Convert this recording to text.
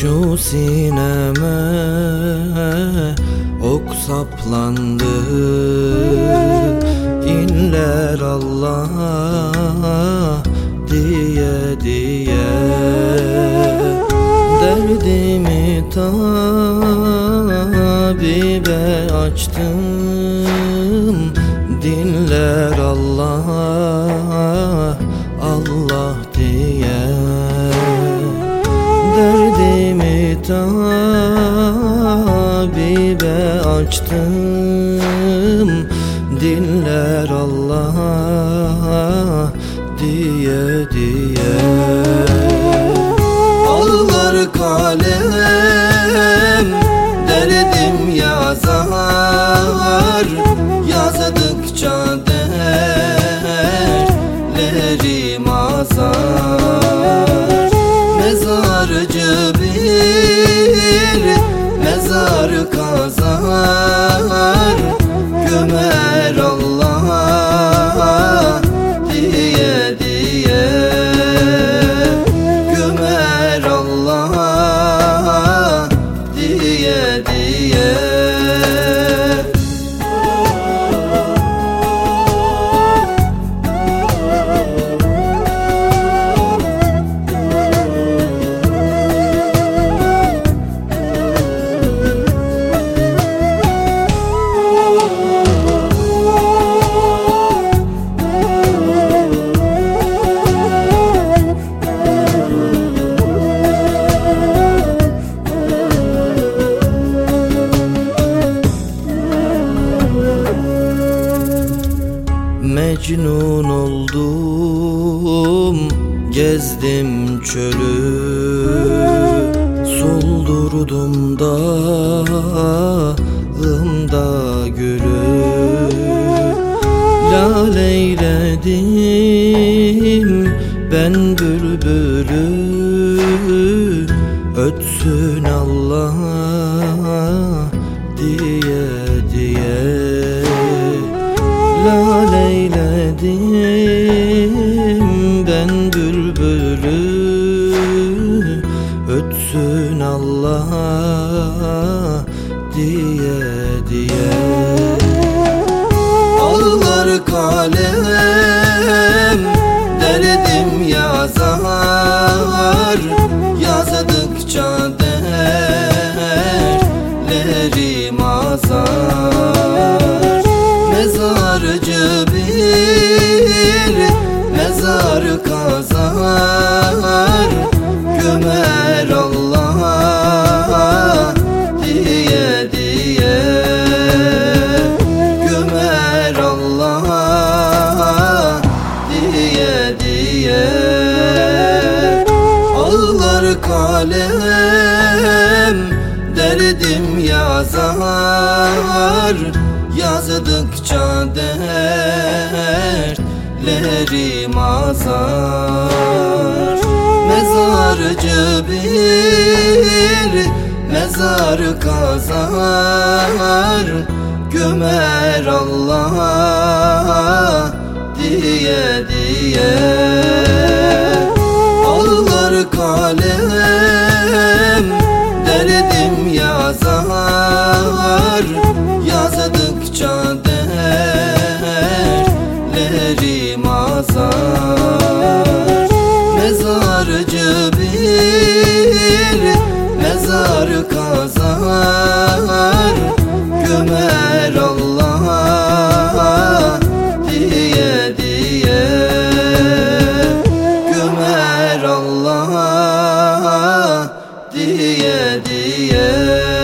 Şu sineme ok saplandı. İnler Allah diye diye. Derdimi tabibe açtım. Dinler Allah tabibe açtım. Dinler Allah diye diye Mecnun oldum Gezdim çölü. Soldurdum dağımda gülü. Laleyledim ben bülbülü. Ötsün Allah Laleyledim ben bülbülü Ötsün Allah diye diye. Ağlar kalem derdim yazar Mezarcı bir mezar kazar. Gömer Allah diye diye. Gömer Allah diye diye. Ağlar kalem derdim yazar Yazdıkça derlerim azar Mezarcı bir mezar kazar. Gömer Allah diye diye. Ağlar kalem diye diye.